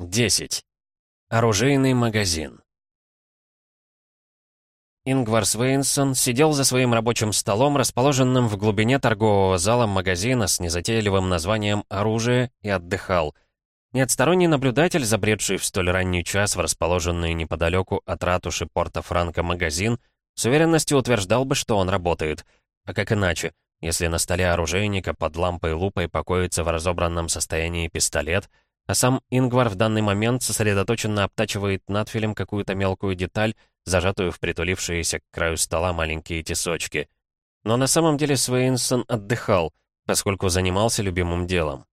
10. Оружейный магазин. Ингвар Свейнсон сидел за своим рабочим столом, расположенным в глубине торгового зала магазина с незатейливым названием «Оружие», и отдыхал. Неотсторонний наблюдатель, забредший в столь ранний час в расположенный неподалеку от ратуши порта Франко магазин, с уверенностью утверждал бы, что он работает. А как иначе, если на столе оружейника под лампой-лупой покоится в разобранном состоянии пистолет — а сам Ингвар в данный момент сосредоточенно обтачивает надфилем какую-то мелкую деталь, зажатую в притулившиеся к краю стола маленькие тесочки. Но на самом деле Свейнсон отдыхал, поскольку занимался любимым делом.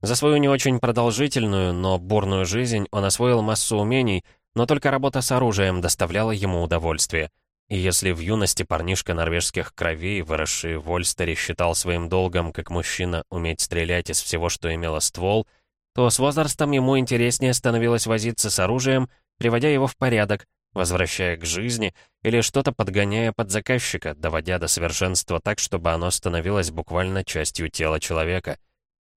За свою не очень продолжительную, но бурную жизнь он освоил массу умений, но только работа с оружием доставляла ему удовольствие. И если в юности парнишка норвежских кровей, выросший в Ольстере, считал своим долгом, как мужчина, уметь стрелять из всего, что имело ствол — то с возрастом ему интереснее становилось возиться с оружием, приводя его в порядок, возвращая к жизни или что-то подгоняя под заказчика, доводя до совершенства так, чтобы оно становилось буквально частью тела человека.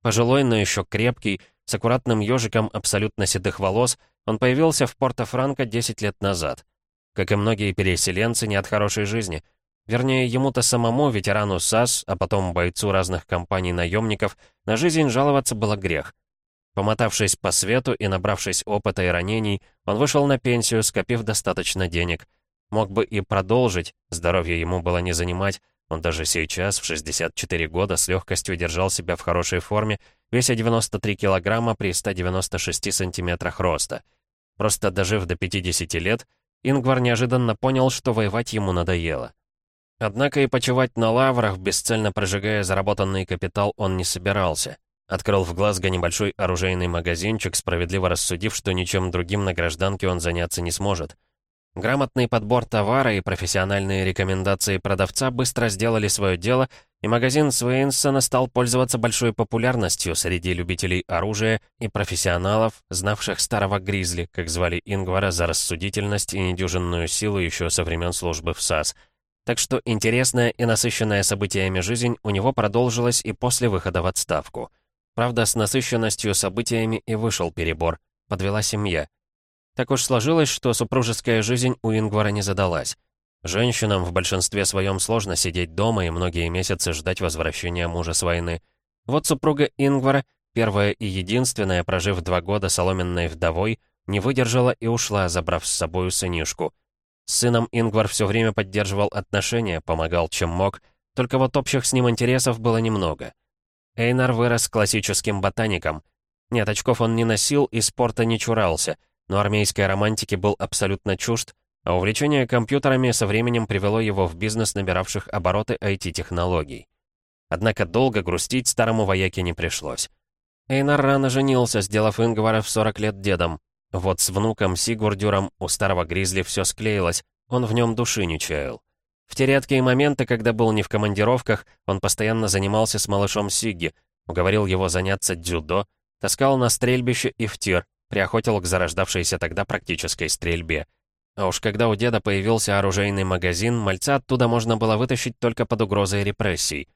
Пожилой, но еще крепкий, с аккуратным ежиком абсолютно седых волос, он появился в Порто-Франко 10 лет назад. Как и многие переселенцы, не от хорошей жизни. Вернее, ему-то самому, ветерану САС, а потом бойцу разных компаний-наемников, на жизнь жаловаться было грех. Помотавшись по свету и набравшись опыта и ранений, он вышел на пенсию, скопив достаточно денег. Мог бы и продолжить, здоровье ему было не занимать, он даже сейчас, в 64 года, с легкостью держал себя в хорошей форме, веся 93 килограмма при 196 сантиметрах роста. Просто дожив до 50 лет, Ингвар неожиданно понял, что воевать ему надоело. Однако и почивать на лаврах, бесцельно прожигая заработанный капитал, он не собирался. Открыл в Глазго небольшой оружейный магазинчик, справедливо рассудив, что ничем другим на гражданке он заняться не сможет. Грамотный подбор товара и профессиональные рекомендации продавца быстро сделали свое дело, и магазин Свейнсона стал пользоваться большой популярностью среди любителей оружия и профессионалов, знавших старого Гризли, как звали Ингвара за рассудительность и недюжинную силу еще со времен службы в САС. Так что интересная и насыщенная событиями жизнь у него продолжилась и после выхода в отставку. Правда, с насыщенностью событиями и вышел перебор. Подвела семья. Так уж сложилось, что супружеская жизнь у Ингвара не задалась. Женщинам в большинстве своем сложно сидеть дома и многие месяцы ждать возвращения мужа с войны. Вот супруга Ингвара, первая и единственная, прожив два года соломенной вдовой, не выдержала и ушла, забрав с собою сынишку. С сыном Ингвар все время поддерживал отношения, помогал чем мог, только вот общих с ним интересов было немного. Эйнар вырос классическим ботаником. Нет, очков он не носил и спорта не чурался, но армейской романтики был абсолютно чужд, а увлечение компьютерами со временем привело его в бизнес, набиравших обороты IT-технологий. Однако долго грустить старому вояке не пришлось. Эйнар рано женился, сделав Ингвара в 40 лет дедом. Вот с внуком Сигурдюром у старого Гризли все склеилось, он в нем души не чаял. В те редкие моменты, когда был не в командировках, он постоянно занимался с малышом Сигги, уговорил его заняться дзюдо, таскал на стрельбище и в тир, приохотил к зарождавшейся тогда практической стрельбе. А уж когда у деда появился оружейный магазин, мальца оттуда можно было вытащить только под угрозой репрессий.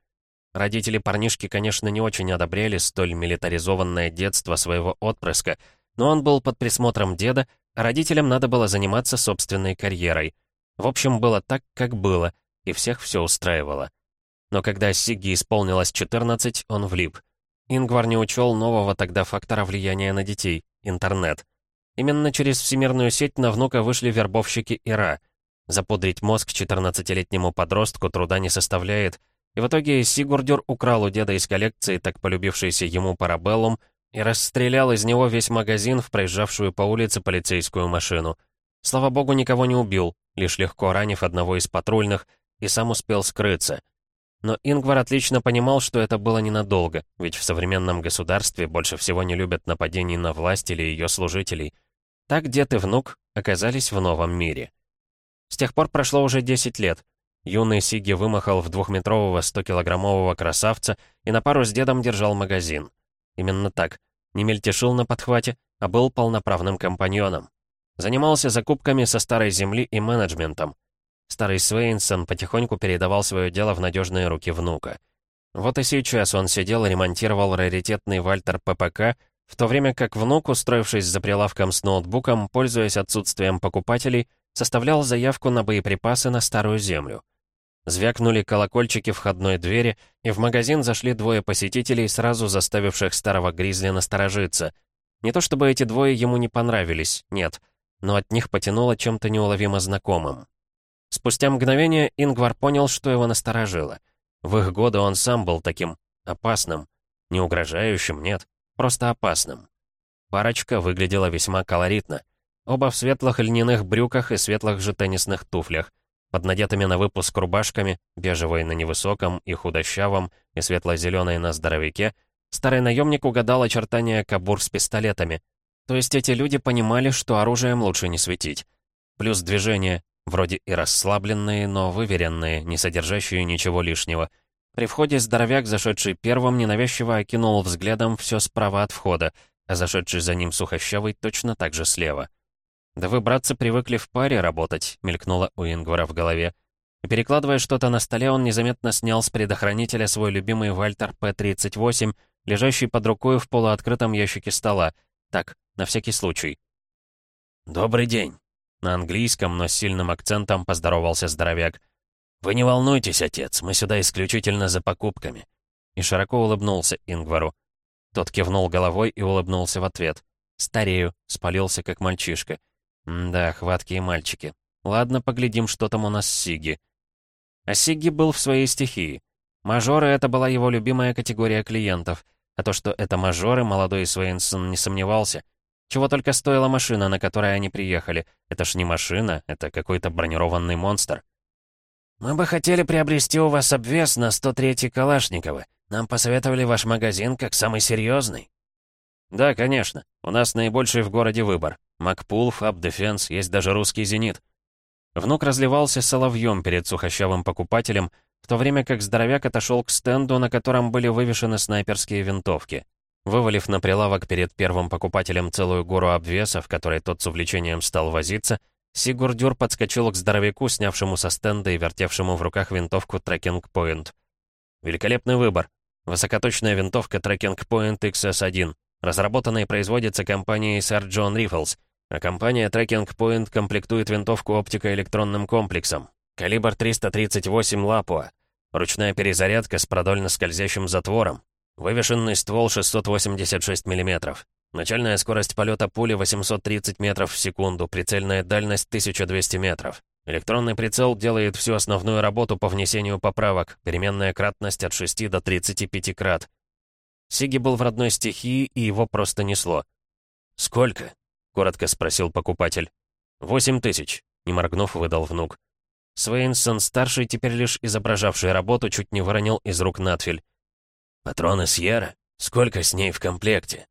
Родители парнишки, конечно, не очень одобряли столь милитаризованное детство своего отпрыска, но он был под присмотром деда, а родителям надо было заниматься собственной карьерой — в общем, было так, как было, и всех все устраивало. Но когда Сигги исполнилось 14, он влип. Ингвар не учел нового тогда фактора влияния на детей — интернет. Именно через всемирную сеть на внука вышли вербовщики ИРА. Запудрить мозг 14-летнему подростку труда не составляет, и в итоге Сигурдюр украл у деда из коллекции так полюбившийся ему парабеллум и расстрелял из него весь магазин в проезжавшую по улице полицейскую машину. Слава богу, никого не убил, лишь легко ранив одного из патрульных, и сам успел скрыться. Но Ингвар отлично понимал, что это было ненадолго, ведь в современном государстве больше всего не любят нападений на власть или ее служителей. Так дед и внук оказались в новом мире. С тех пор прошло уже 10 лет. Юный Сиги вымахал в двухметрового 100-килограммового красавца и на пару с дедом держал магазин. Именно так. Не мельтешил на подхвате, а был полноправным компаньоном. Занимался закупками со старой земли и менеджментом. Старый Свейнсон потихоньку передавал свое дело в надежные руки внука. Вот и сейчас он сидел и ремонтировал раритетный Вальтер ППК, в то время как внук, устроившись за прилавком с ноутбуком, пользуясь отсутствием покупателей, составлял заявку на боеприпасы на Старую Землю. Звякнули колокольчики входной двери, и в магазин зашли двое посетителей, сразу заставивших старого Гризли насторожиться. Не то чтобы эти двое ему не понравились, нет, но от них потянуло чем-то неуловимо знакомым. Спустя мгновение Ингвар понял, что его насторожило. В их годы он сам был таким опасным. Не угрожающим, нет, просто опасным. Парочка выглядела весьма колоритно. Оба в светлых льняных брюках и светлых же теннисных туфлях. Под надетыми на выпуск рубашками, бежевой на невысоком и худощавом, и светло-зеленой на здоровяке, старый наемник угадал очертания кабур с пистолетами. То есть эти люди понимали, что оружием лучше не светить. Плюс движения, вроде и расслабленные, но выверенные, не содержащие ничего лишнего. При входе здоровяк, зашедший первым, ненавязчиво окинул взглядом все справа от входа, а зашедший за ним сухощавый точно так же слева. «Да вы, братцы, привыкли в паре работать», — мелькнуло у Ингвара в голове. И перекладывая что-то на столе, он незаметно снял с предохранителя свой любимый Вальтер П-38, лежащий под рукой в полуоткрытом ящике стола. Так, на всякий случай. «Добрый день», — на английском, но с сильным акцентом поздоровался здоровяк. «Вы не волнуйтесь, отец, мы сюда исключительно за покупками». И широко улыбнулся Ингвару. Тот кивнул головой и улыбнулся в ответ. «Старею», — спалился как мальчишка. да, хваткие мальчики. Ладно, поглядим, что там у нас с Сиги. А Сиги был в своей стихии. Мажоры — это была его любимая категория клиентов. А то, что это мажоры, молодой Свейнсон не сомневался. Чего только стоила машина, на которой они приехали. Это ж не машина, это какой-то бронированный монстр. «Мы бы хотели приобрести у вас обвес на 103-й Калашниковы. Нам посоветовали ваш магазин как самый серьезный. «Да, конечно. У нас наибольший в городе выбор. Макпул, Фаб Дефенс, есть даже русский «Зенит». Внук разливался соловьем перед сухощавым покупателем, в то время как здоровяк отошел к стенду, на котором были вывешены снайперские винтовки. Вывалив на прилавок перед первым покупателем целую гору обвесов, которой тот с увлечением стал возиться, Сигурдюр подскочил к здоровяку, снявшему со стенда и вертевшему в руках винтовку Tracking Point. «Великолепный выбор. Высокоточная винтовка Tracking Point XS-1. Разработана и производится компанией Sir John Rifles, а компания Tracking Point комплектует винтовку оптико-электронным комплексом. Калибр 338 Лапуа. Ручная перезарядка с продольно скользящим затвором. Вывешенный ствол 686 мм. Начальная скорость полета пули 830 метров в секунду, прицельная дальность 1200 метров. Электронный прицел делает всю основную работу по внесению поправок, переменная кратность от 6 до 35 крат. Сиги был в родной стихии, и его просто несло. «Сколько?» — коротко спросил покупатель. «Восемь тысяч», — не моргнув, выдал внук. Свейнсон-старший, теперь лишь изображавший работу, чуть не выронил из рук надфиль. «Патроны Сьерра? Сколько с ней в комплекте?»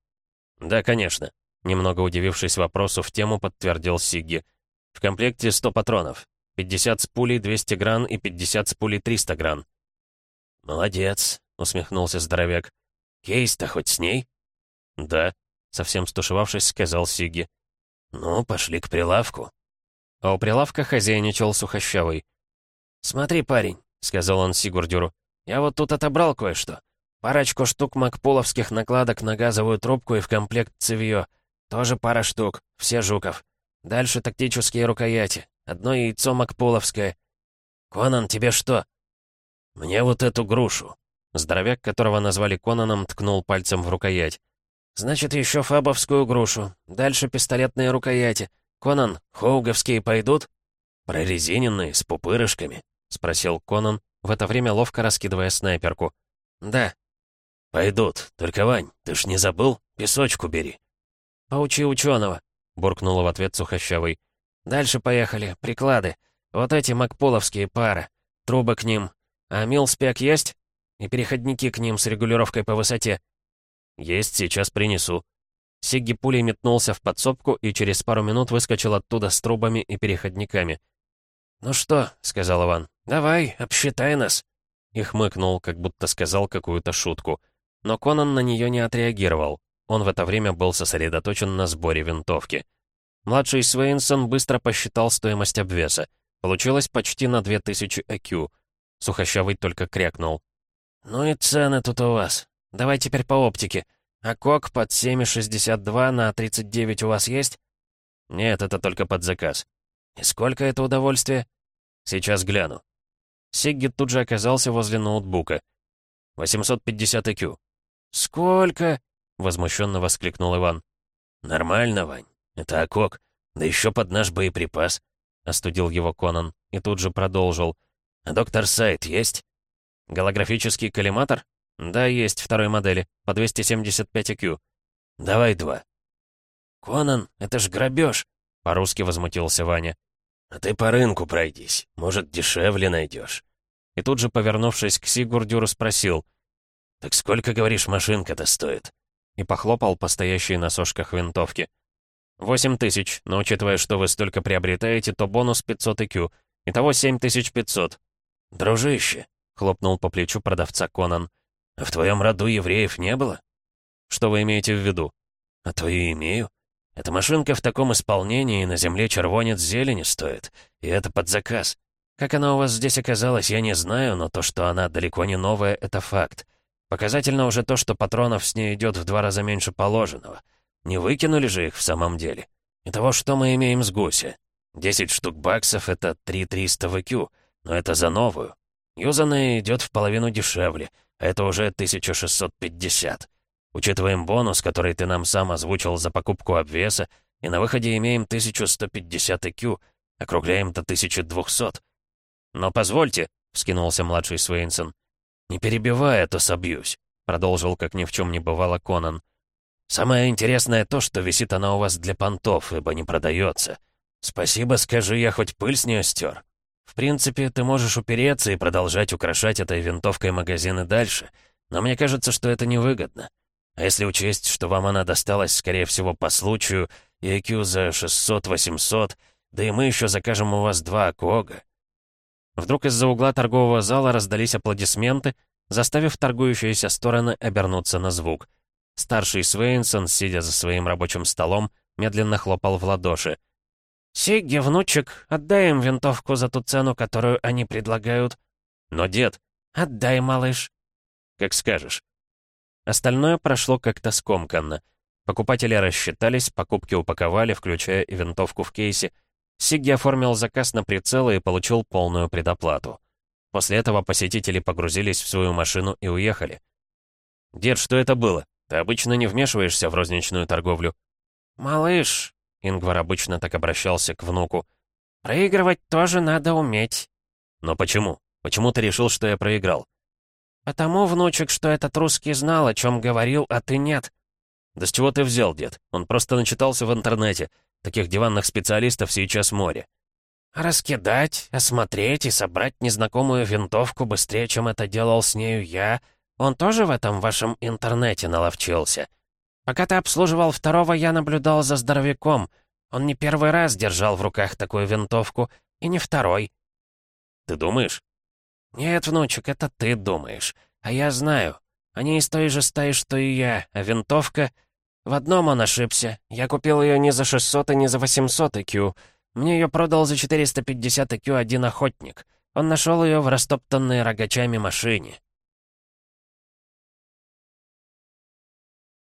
«Да, конечно», — немного удивившись вопросу в тему, подтвердил Сигги. «В комплекте 100 патронов. 50 с пулей 200 гран и 50 с пулей 300 гран». «Молодец», — усмехнулся здоровяк. «Кейс-то хоть с ней?» «Да», — совсем стушевавшись, сказал Сигги. «Ну, пошли к прилавку». А у прилавка хозяйничал сухощавый. «Смотри, парень», — сказал он Сигурдюру, — «я вот тут отобрал кое-что. Парочку штук макполовских накладок на газовую трубку и в комплект цевьё. Тоже пара штук, все жуков. Дальше тактические рукояти. Одно яйцо макполовское. Конан, тебе что?» «Мне вот эту грушу». Здоровяк, которого назвали Конаном, ткнул пальцем в рукоять. «Значит, еще фабовскую грушу. Дальше пистолетные рукояти. «Конан, хоуговские пойдут?» «Прорезиненные, с пупырышками?» — спросил Конан, в это время ловко раскидывая снайперку. «Да». «Пойдут. Только, Вань, ты ж не забыл? Песочку бери». «Поучи ученого», — буркнула в ответ Сухощавый. «Дальше поехали. Приклады. Вот эти макполовские пары. Трубы к ним. А милспек есть? И переходники к ним с регулировкой по высоте». «Есть, сейчас принесу», Сигги пулей метнулся в подсобку и через пару минут выскочил оттуда с трубами и переходниками. «Ну что?» — сказал Иван. «Давай, обсчитай нас!» И хмыкнул, как будто сказал какую-то шутку. Но Конан на нее не отреагировал. Он в это время был сосредоточен на сборе винтовки. Младший Свейнсон быстро посчитал стоимость обвеса. Получилось почти на 2000 ЭКЮ. Сухощавый только крякнул. «Ну и цены тут у вас. Давай теперь по оптике. А кок под 7,62 на 39 у вас есть?» «Нет, это только под заказ». «И сколько это удовольствие?» «Сейчас гляну». Сигги тут же оказался возле ноутбука. 850 IQ. «Сколько?» — возмущенно воскликнул Иван. «Нормально, Вань. Это окок. Да еще под наш боеприпас», — остудил его Конан и тут же продолжил. «А доктор Сайт есть?» «Голографический коллиматор?» «Да, есть второй модели, по 275 IQ». «Давай два». «Конан, это ж грабеж!» — по-русски возмутился Ваня. «А ты по рынку пройдись, может, дешевле найдешь. И тут же, повернувшись к Сигурдю, спросил. «Так сколько, говоришь, машинка-то стоит?» И похлопал по стоящей на сошках винтовки. «Восемь тысяч, но учитывая, что вы столько приобретаете, то бонус 500 IQ. Итого семь тысяч пятьсот». «Дружище», — хлопнул по плечу продавца Конан, — «в твоем роду евреев не было?» «Что вы имеете в виду?» «А то и имею. Эта машинка в таком исполнении на земле червонец зелени стоит, и это под заказ. Как она у вас здесь оказалась, я не знаю, но то, что она далеко не новая, это факт. Показательно уже то, что патронов с ней идет в два раза меньше положенного. Не выкинули же их в самом деле. И того, что мы имеем с гуся. 10 штук баксов — это 3300 в IQ, но это за новую. Юзанная идет в половину дешевле, а это уже 1650. Учитываем бонус, который ты нам сам озвучил за покупку обвеса, и на выходе имеем 1150 IQ, округляем до 1200. «Но позвольте», — вскинулся младший Свейнсон. «Не перебивай, а то собьюсь», — продолжил, как ни в чем не бывало Конан. «Самое интересное то, что висит она у вас для понтов, ибо не продается. Спасибо, скажи, я хоть пыль с нее стер. В принципе, ты можешь упереться и продолжать украшать этой винтовкой магазины дальше, но мне кажется, что это невыгодно. А если учесть, что вам она досталась, скорее всего, по случаю, и IQ за 600-800, да и мы еще закажем у вас два Акога, Вдруг из-за угла торгового зала раздались аплодисменты, заставив торгующиеся стороны обернуться на звук. Старший Свейнсон, сидя за своим рабочим столом, медленно хлопал в ладоши. «Сигги, внучек, отдай им винтовку за ту цену, которую они предлагают». «Но, дед...» «Отдай, малыш». «Как скажешь». Остальное прошло как-то скомканно. Покупатели рассчитались, покупки упаковали, включая и винтовку в кейсе — Сигги оформил заказ на прицелы и получил полную предоплату. После этого посетители погрузились в свою машину и уехали. «Дед, что это было? Ты обычно не вмешиваешься в розничную торговлю». «Малыш», — Ингвар обычно так обращался к внуку, — «проигрывать тоже надо уметь». «Но почему? Почему ты решил, что я проиграл?» «Потому, внучек, что этот русский знал, о чем говорил, а ты нет». «Да с чего ты взял, дед? Он просто начитался в интернете. Таких диванных специалистов сейчас море. Раскидать, осмотреть и собрать незнакомую винтовку быстрее, чем это делал с нею я, он тоже в этом вашем интернете наловчился. Пока ты обслуживал второго, я наблюдал за здоровяком. Он не первый раз держал в руках такую винтовку, и не второй. Ты думаешь? Нет, внучек, это ты думаешь. А я знаю. Они из той же стаи, что и я, а винтовка в одном он ошибся. Я купил ее не за 600 и не за 800 IQ. Мне ее продал за 450 IQ один охотник. Он нашел ее в растоптанной рогачами машине.